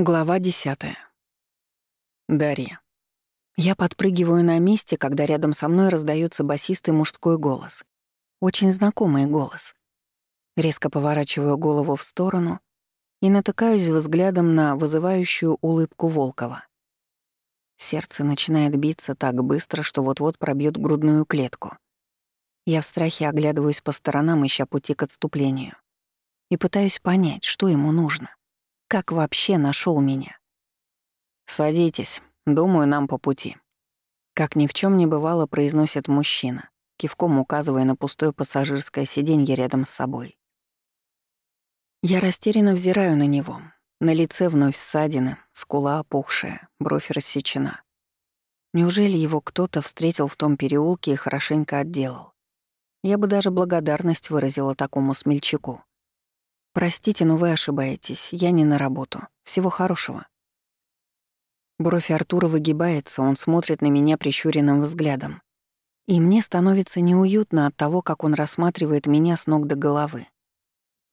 Глава десятая. Дарья. Я подпрыгиваю на месте, когда рядом со мной раздается басистый мужской голос. Очень знакомый голос. Резко поворачиваю голову в сторону и натыкаюсь взглядом на вызывающую улыбку Волкова. Сердце начинает биться так быстро, что вот-вот пробьет грудную клетку. Я в страхе оглядываюсь по сторонам, ища пути к отступлению. И пытаюсь понять, что ему нужно. Как вообще нашел меня? «Садитесь. Думаю, нам по пути». Как ни в чем не бывало, произносит мужчина, кивком указывая на пустое пассажирское сиденье рядом с собой. Я растерянно взираю на него. На лице вновь ссадины, скула опухшая, бровь рассечена. Неужели его кто-то встретил в том переулке и хорошенько отделал? Я бы даже благодарность выразила такому смельчаку. «Простите, но вы ошибаетесь. Я не на работу. Всего хорошего». Бровь Артура выгибается, он смотрит на меня прищуренным взглядом. И мне становится неуютно от того, как он рассматривает меня с ног до головы.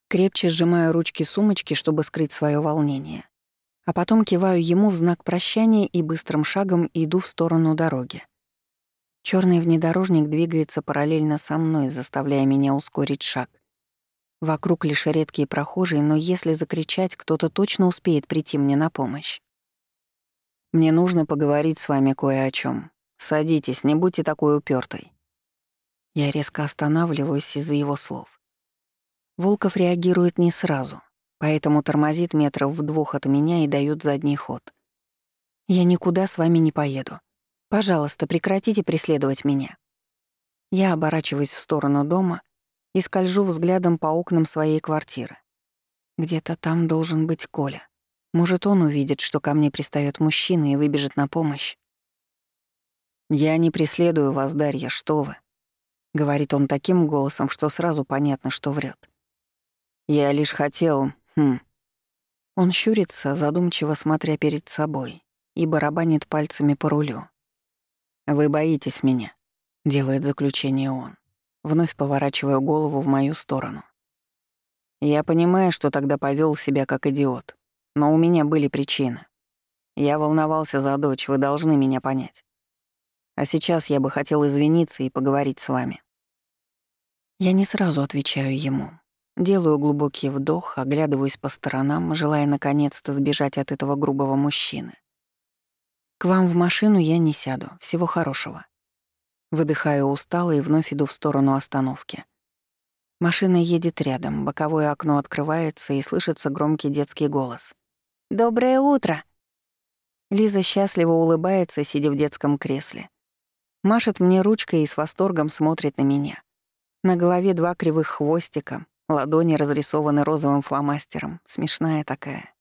Крепче сжимаю ручки сумочки, чтобы скрыть свое волнение. А потом киваю ему в знак прощания и быстрым шагом иду в сторону дороги. Черный внедорожник двигается параллельно со мной, заставляя меня ускорить шаг — Вокруг лишь редкие прохожие, но если закричать, кто-то точно успеет прийти мне на помощь. Мне нужно поговорить с вами кое о чем. Садитесь, не будьте такой упёртой. Я резко останавливаюсь из-за его слов. Волков реагирует не сразу, поэтому тормозит метров в двух от меня и дает задний ход. Я никуда с вами не поеду. Пожалуйста, прекратите преследовать меня. Я оборачиваюсь в сторону дома — и скольжу взглядом по окнам своей квартиры. Где-то там должен быть Коля. Может, он увидит, что ко мне пристает мужчина и выбежит на помощь. «Я не преследую вас, Дарья, что вы?» — говорит он таким голосом, что сразу понятно, что врет. «Я лишь хотел... Хм...» Он щурится, задумчиво смотря перед собой, и барабанит пальцами по рулю. «Вы боитесь меня», — делает заключение он вновь поворачивая голову в мою сторону. Я понимаю, что тогда повел себя как идиот, но у меня были причины. Я волновался за дочь, вы должны меня понять. А сейчас я бы хотел извиниться и поговорить с вами. Я не сразу отвечаю ему. Делаю глубокий вдох, оглядываюсь по сторонам, желая наконец-то сбежать от этого грубого мужчины. К вам в машину я не сяду. Всего хорошего. Выдыхаю устало и вновь иду в сторону остановки. Машина едет рядом, боковое окно открывается и слышится громкий детский голос. «Доброе утро!» Лиза счастливо улыбается, сидя в детском кресле. Машет мне ручкой и с восторгом смотрит на меня. На голове два кривых хвостика, ладони разрисованы розовым фломастером, смешная такая.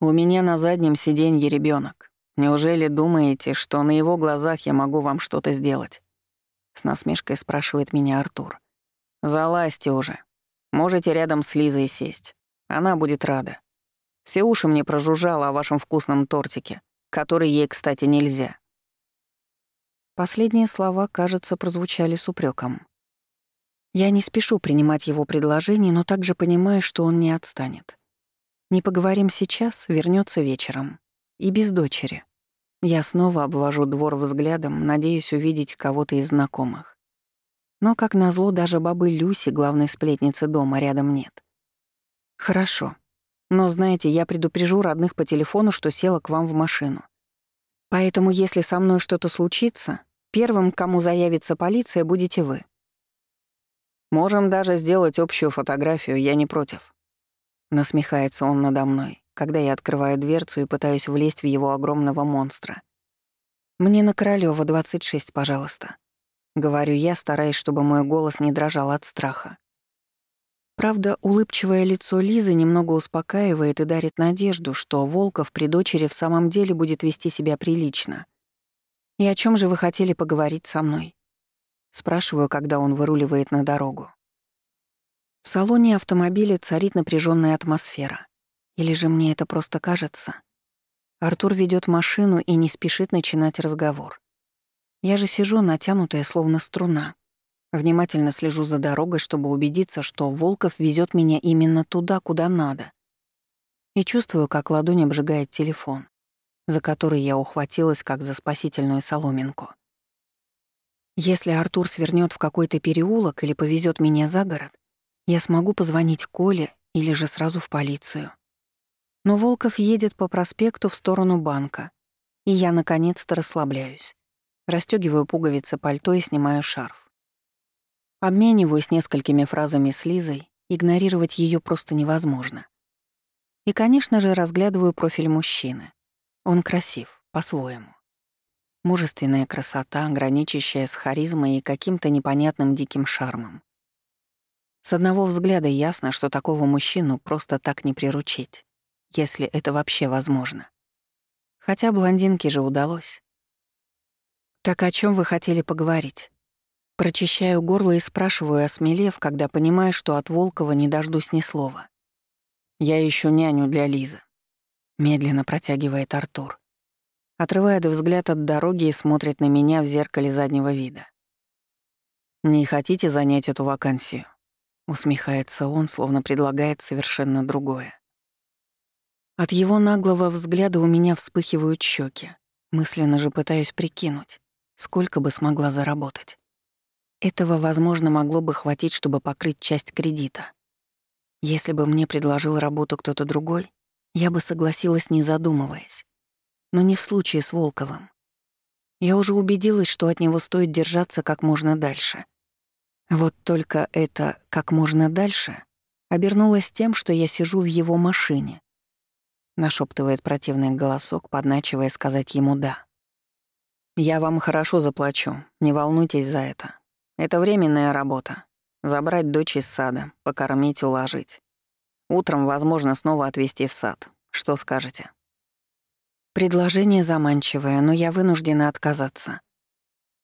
У меня на заднем сиденье ребенок. Неужели думаете, что на его глазах я могу вам что-то сделать?» С насмешкой спрашивает меня Артур. «Залазьте уже. Можете рядом с Лизой сесть. Она будет рада. Все уши мне прожужжало о вашем вкусном тортике, который ей, кстати, нельзя». Последние слова, кажется, прозвучали с упреком. Я не спешу принимать его предложение, но также понимаю, что он не отстанет. Не поговорим сейчас, вернется вечером. И без дочери. Я снова обвожу двор взглядом, надеясь увидеть кого-то из знакомых. Но, как назло, даже бабы Люси, главной сплетницы дома, рядом нет. Хорошо. Но, знаете, я предупрежу родных по телефону, что села к вам в машину. Поэтому, если со мной что-то случится, первым, кому заявится полиция, будете вы. Можем даже сделать общую фотографию, я не против. Насмехается он надо мной когда я открываю дверцу и пытаюсь влезть в его огромного монстра. «Мне на Королёва, 26, пожалуйста», — говорю я, стараясь, чтобы мой голос не дрожал от страха. Правда, улыбчивое лицо Лизы немного успокаивает и дарит надежду, что Волков при дочери в самом деле будет вести себя прилично. «И о чем же вы хотели поговорить со мной?» Спрашиваю, когда он выруливает на дорогу. В салоне автомобиля царит напряженная атмосфера. Или же мне это просто кажется? Артур ведет машину и не спешит начинать разговор. Я же сижу, натянутая, словно струна. Внимательно слежу за дорогой, чтобы убедиться, что Волков везет меня именно туда, куда надо. и чувствую, как ладонь обжигает телефон, за который я ухватилась как за спасительную соломинку. Если Артур свернет в какой-то переулок или повезет меня за город, я смогу позвонить Коле или же сразу в полицию. Но Волков едет по проспекту в сторону банка, и я наконец-то расслабляюсь. Растёгиваю пуговицы пальто и снимаю шарф. Обмениваюсь несколькими фразами с Лизой, игнорировать её просто невозможно. И, конечно же, разглядываю профиль мужчины. Он красив, по-своему. Мужественная красота, граничащая с харизмой и каким-то непонятным диким шармом. С одного взгляда ясно, что такого мужчину просто так не приручить, если это вообще возможно. Хотя блондинке же удалось. «Так о чем вы хотели поговорить?» Прочищаю горло и спрашиваю, осмелев, когда понимаю, что от Волкова не дождусь ни слова. «Я ищу няню для Лизы», — медленно протягивает Артур. Отрывает взгляд от дороги и смотрит на меня в зеркале заднего вида. «Не хотите занять эту вакансию?» Усмехается он, словно предлагает совершенно другое. От его наглого взгляда у меня вспыхивают щеки. Мысленно же пытаюсь прикинуть, сколько бы смогла заработать. Этого, возможно, могло бы хватить, чтобы покрыть часть кредита. Если бы мне предложил работу кто-то другой, я бы согласилась, не задумываясь. Но не в случае с Волковым. Я уже убедилась, что от него стоит держаться как можно дальше. Вот только это «как можно дальше» обернулось тем, что я сижу в его машине. Нашептывает противный голосок, подначивая сказать ему «да». «Я вам хорошо заплачу, не волнуйтесь за это. Это временная работа. Забрать дочь из сада, покормить, уложить. Утром, возможно, снова отвезти в сад. Что скажете? Предложение заманчивое, но я вынуждена отказаться.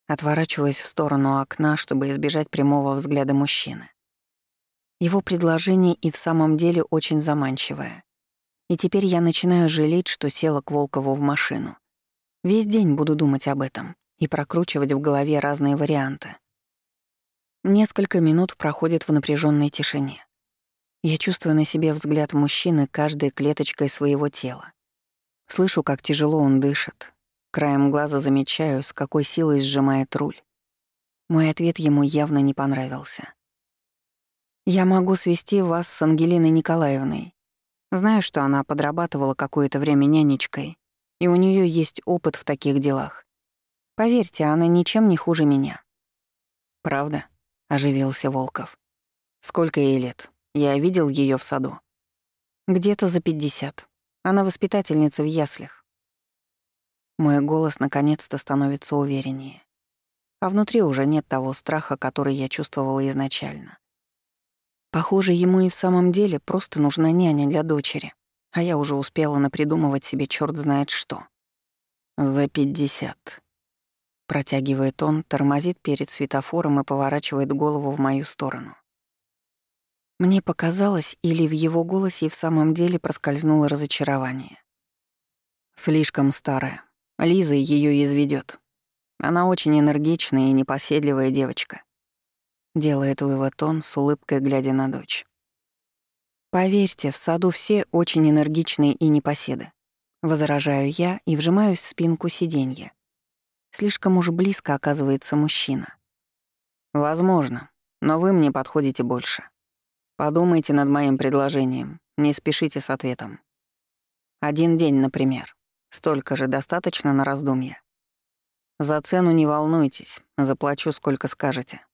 Отворачиваясь в сторону окна, чтобы избежать прямого взгляда мужчины. Его предложение и в самом деле очень заманчивое. И теперь я начинаю жалеть, что села к Волкову в машину. Весь день буду думать об этом и прокручивать в голове разные варианты. Несколько минут проходит в напряженной тишине. Я чувствую на себе взгляд мужчины каждой клеточкой своего тела. Слышу, как тяжело он дышит. Краем глаза замечаю, с какой силой сжимает руль. Мой ответ ему явно не понравился. «Я могу свести вас с Ангелиной Николаевной. Знаю, что она подрабатывала какое-то время нянечкой, и у нее есть опыт в таких делах. Поверьте, она ничем не хуже меня». «Правда?» — оживился Волков. «Сколько ей лет? Я видел ее в саду». «Где-то за пятьдесят. Она воспитательница в яслях». Мой голос наконец-то становится увереннее. А внутри уже нет того страха, который я чувствовала изначально. Похоже, ему и в самом деле просто нужна няня для дочери, а я уже успела напридумывать себе черт знает что. «За пятьдесят», Протягивает он, тормозит перед светофором и поворачивает голову в мою сторону. Мне показалось, или в его голосе и в самом деле проскользнуло разочарование. Слишком старая. Лиза ее изведет. Она очень энергичная и непоседливая девочка. Делает вывод он с улыбкой, глядя на дочь. Поверьте, в саду все очень энергичные и непоседы. Возражаю я и вжимаюсь в спинку сиденья. Слишком уж близко оказывается мужчина. Возможно, но вы мне подходите больше. Подумайте над моим предложением, не спешите с ответом. Один день, например. Столько же достаточно на раздумье. За цену не волнуйтесь, заплачу сколько скажете.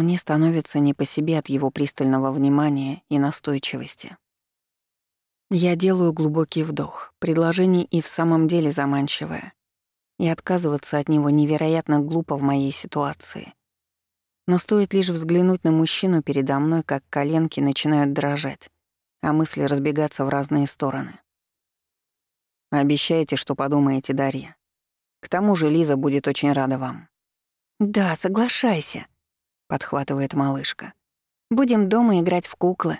Мне становится не по себе от его пристального внимания и настойчивости. Я делаю глубокий вдох. Предложение и в самом деле заманчивое и отказываться от него невероятно глупо в моей ситуации. Но стоит лишь взглянуть на мужчину передо мной, как коленки начинают дрожать, а мысли разбегаться в разные стороны. Обещайте, что подумаете, Дарья. К тому же Лиза будет очень рада вам. «Да, соглашайся», — подхватывает малышка. «Будем дома играть в куклы».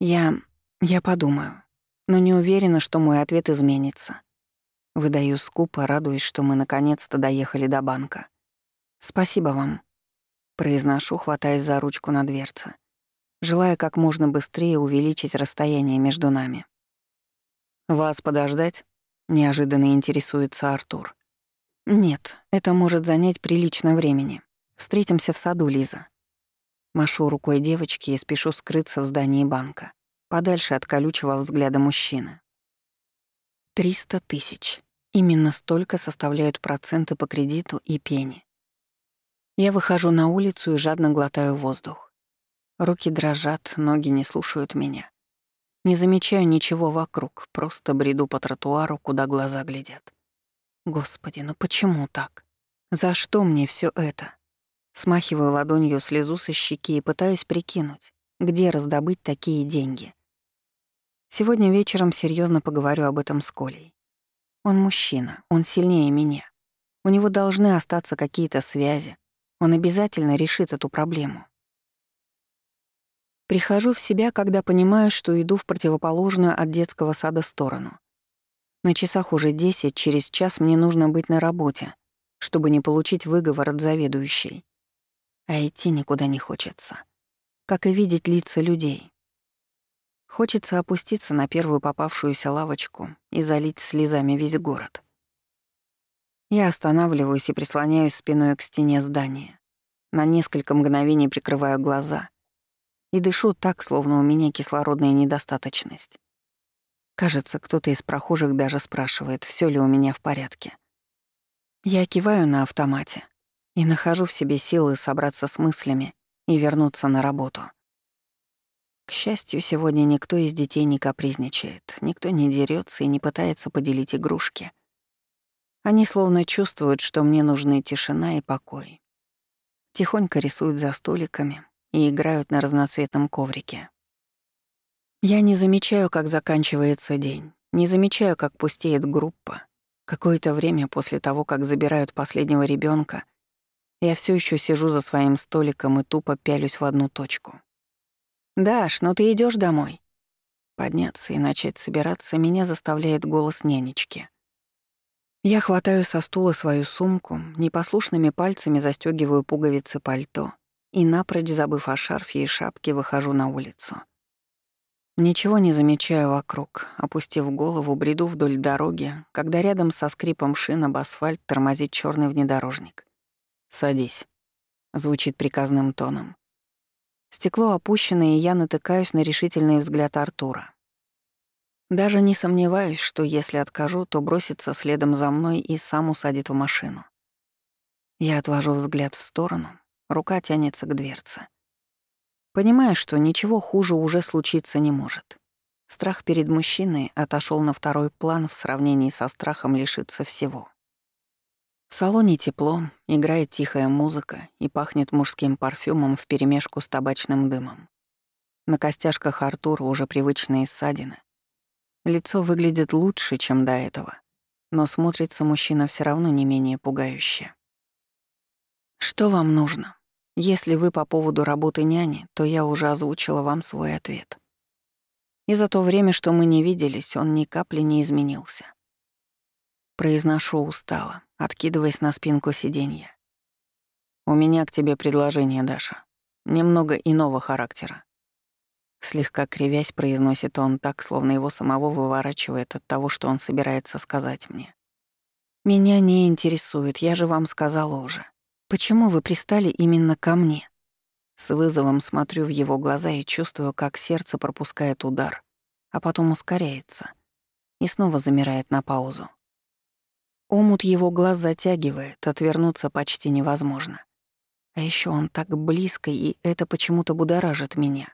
Я... я подумаю, но не уверена, что мой ответ изменится. Выдаю скупо, радуясь, что мы наконец-то доехали до банка. «Спасибо вам», — произношу, хватаясь за ручку на дверце. желая как можно быстрее увеличить расстояние между нами. «Вас подождать?» — неожиданно интересуется Артур. «Нет, это может занять прилично времени. Встретимся в саду, Лиза». Машу рукой девочки и спешу скрыться в здании банка, подальше от колючего взгляда мужчины. Триста тысяч. Именно столько составляют проценты по кредиту и пени. Я выхожу на улицу и жадно глотаю воздух. Руки дрожат, ноги не слушают меня. Не замечаю ничего вокруг, просто бреду по тротуару, куда глаза глядят. Господи, ну почему так? За что мне все это? Смахиваю ладонью слезу со щеки и пытаюсь прикинуть, где раздобыть такие деньги. Сегодня вечером серьезно поговорю об этом с Колей. Он мужчина, он сильнее меня. У него должны остаться какие-то связи. Он обязательно решит эту проблему. Прихожу в себя, когда понимаю, что иду в противоположную от детского сада сторону. На часах уже десять, через час мне нужно быть на работе, чтобы не получить выговор от заведующей. А идти никуда не хочется. Как и видеть лица людей. Хочется опуститься на первую попавшуюся лавочку и залить слезами весь город. Я останавливаюсь и прислоняюсь спиной к стене здания. На несколько мгновений прикрываю глаза и дышу так, словно у меня кислородная недостаточность. Кажется, кто-то из прохожих даже спрашивает, все ли у меня в порядке. Я киваю на автомате и нахожу в себе силы собраться с мыслями и вернуться на работу. К счастью, сегодня никто из детей не капризничает, никто не дерется и не пытается поделить игрушки. Они словно чувствуют, что мне нужны тишина и покой. Тихонько рисуют за столиками и играют на разноцветном коврике. Я не замечаю, как заканчивается день, не замечаю, как пустеет группа. Какое-то время после того, как забирают последнего ребенка, я все еще сижу за своим столиком и тупо пялюсь в одну точку. «Даш, ну ты идешь домой?» Подняться и начать собираться меня заставляет голос нянечки. Я хватаю со стула свою сумку, непослушными пальцами застегиваю пуговицы пальто и, напрочь забыв о шарфе и шапке, выхожу на улицу. Ничего не замечаю вокруг, опустив голову, бреду вдоль дороги, когда рядом со скрипом шин об асфальт тормозит черный внедорожник. «Садись», — звучит приказным тоном. Стекло опущено, и я натыкаюсь на решительный взгляд Артура. Даже не сомневаюсь, что если откажу, то бросится следом за мной и сам усадит в машину. Я отвожу взгляд в сторону, рука тянется к дверце. Понимаю, что ничего хуже уже случиться не может. Страх перед мужчиной отошел на второй план в сравнении со страхом лишиться всего. В салоне тепло, играет тихая музыка и пахнет мужским парфюмом вперемешку с табачным дымом. На костяшках Артура уже привычные ссадины. Лицо выглядит лучше, чем до этого, но смотрится мужчина все равно не менее пугающе. «Что вам нужно?» Если вы по поводу работы няни, то я уже озвучила вам свой ответ. И за то время, что мы не виделись, он ни капли не изменился. Произношу устало, откидываясь на спинку сиденья. «У меня к тебе предложение, Даша. Немного иного характера». Слегка кривясь, произносит он так, словно его самого выворачивает от того, что он собирается сказать мне. «Меня не интересует, я же вам сказала уже. Почему вы пристали именно ко мне? С вызовом смотрю в его глаза и чувствую, как сердце пропускает удар, а потом ускоряется и снова замирает на паузу. Омут его глаз затягивает, отвернуться почти невозможно. А еще он так близко, и это почему-то будоражит меня.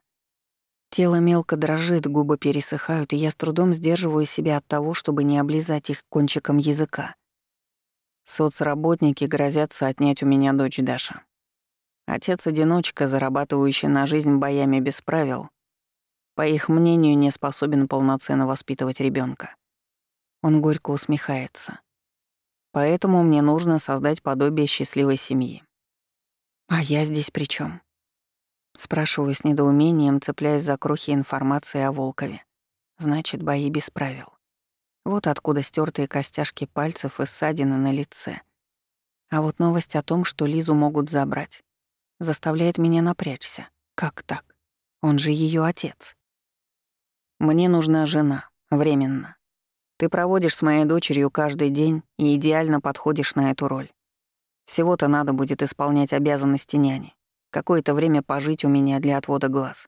Тело мелко дрожит, губы пересыхают, и я с трудом сдерживаю себя от того, чтобы не облизать их кончиком языка. Соцработники грозятся отнять у меня дочь Даша. Отец-одиночка, зарабатывающий на жизнь боями без правил, по их мнению, не способен полноценно воспитывать ребенка. Он горько усмехается. Поэтому мне нужно создать подобие счастливой семьи. А я здесь при чем? Спрашиваю с недоумением, цепляясь за крохи информации о Волкове. Значит, бои без правил. Вот откуда стертые костяшки пальцев и ссадины на лице. А вот новость о том, что Лизу могут забрать, заставляет меня напрячься. Как так? Он же ее отец. Мне нужна жена, временно. Ты проводишь с моей дочерью каждый день и идеально подходишь на эту роль. Всего-то надо будет исполнять обязанности няни. Какое-то время пожить у меня для отвода глаз.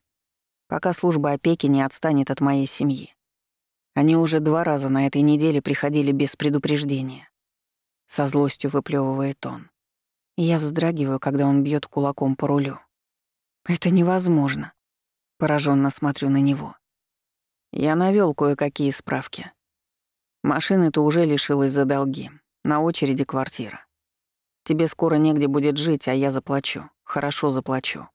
Пока служба опеки не отстанет от моей семьи. Они уже два раза на этой неделе приходили без предупреждения. Со злостью выплевывает он. И я вздрагиваю, когда он бьет кулаком по рулю. Это невозможно. Пораженно смотрю на него. Я навёл кое-какие справки. Машины ты уже лишилась за долги. На очереди квартира. Тебе скоро негде будет жить, а я заплачу. Хорошо заплачу.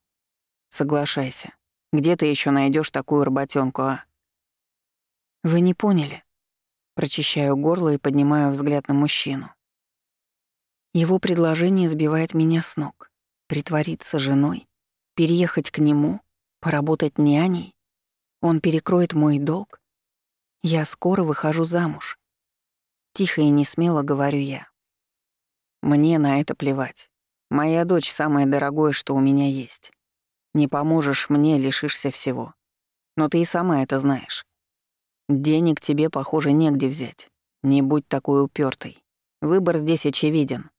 Соглашайся. Где ты еще найдешь такую работенку, а? Вы не поняли. Прочищаю горло и поднимаю взгляд на мужчину. Его предложение сбивает меня с ног. Притвориться женой, переехать к нему, поработать няней. Он перекроет мой долг. Я скоро выхожу замуж. Тихо и несмело говорю я. Мне на это плевать. Моя дочь — самое дорогое, что у меня есть. Не поможешь мне, лишишься всего. Но ты и сама это знаешь. Денег тебе, похоже, негде взять. Не будь такой упертый. Выбор здесь очевиден.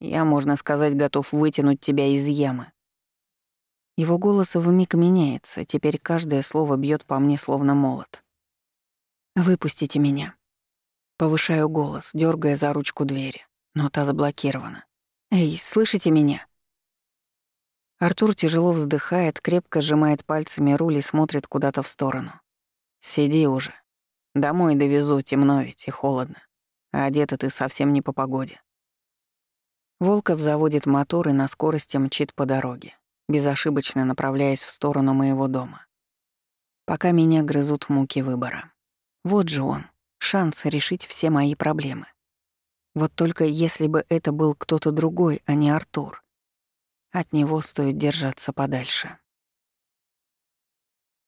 Я, можно сказать, готов вытянуть тебя из ямы. Его голос вмиг меняется, теперь каждое слово бьет по мне словно молот. «Выпустите меня». Повышаю голос, дергая за ручку двери, но та заблокирована. «Эй, слышите меня?» Артур тяжело вздыхает, крепко сжимает пальцами руль и смотрит куда-то в сторону. «Сиди уже. Домой довезу, темно ведь и холодно. А одета ты совсем не по погоде. Волков заводит мотор и на скорости мчит по дороге, безошибочно направляясь в сторону моего дома. Пока меня грызут муки выбора. Вот же он, шанс решить все мои проблемы. Вот только если бы это был кто-то другой, а не Артур, от него стоит держаться подальше.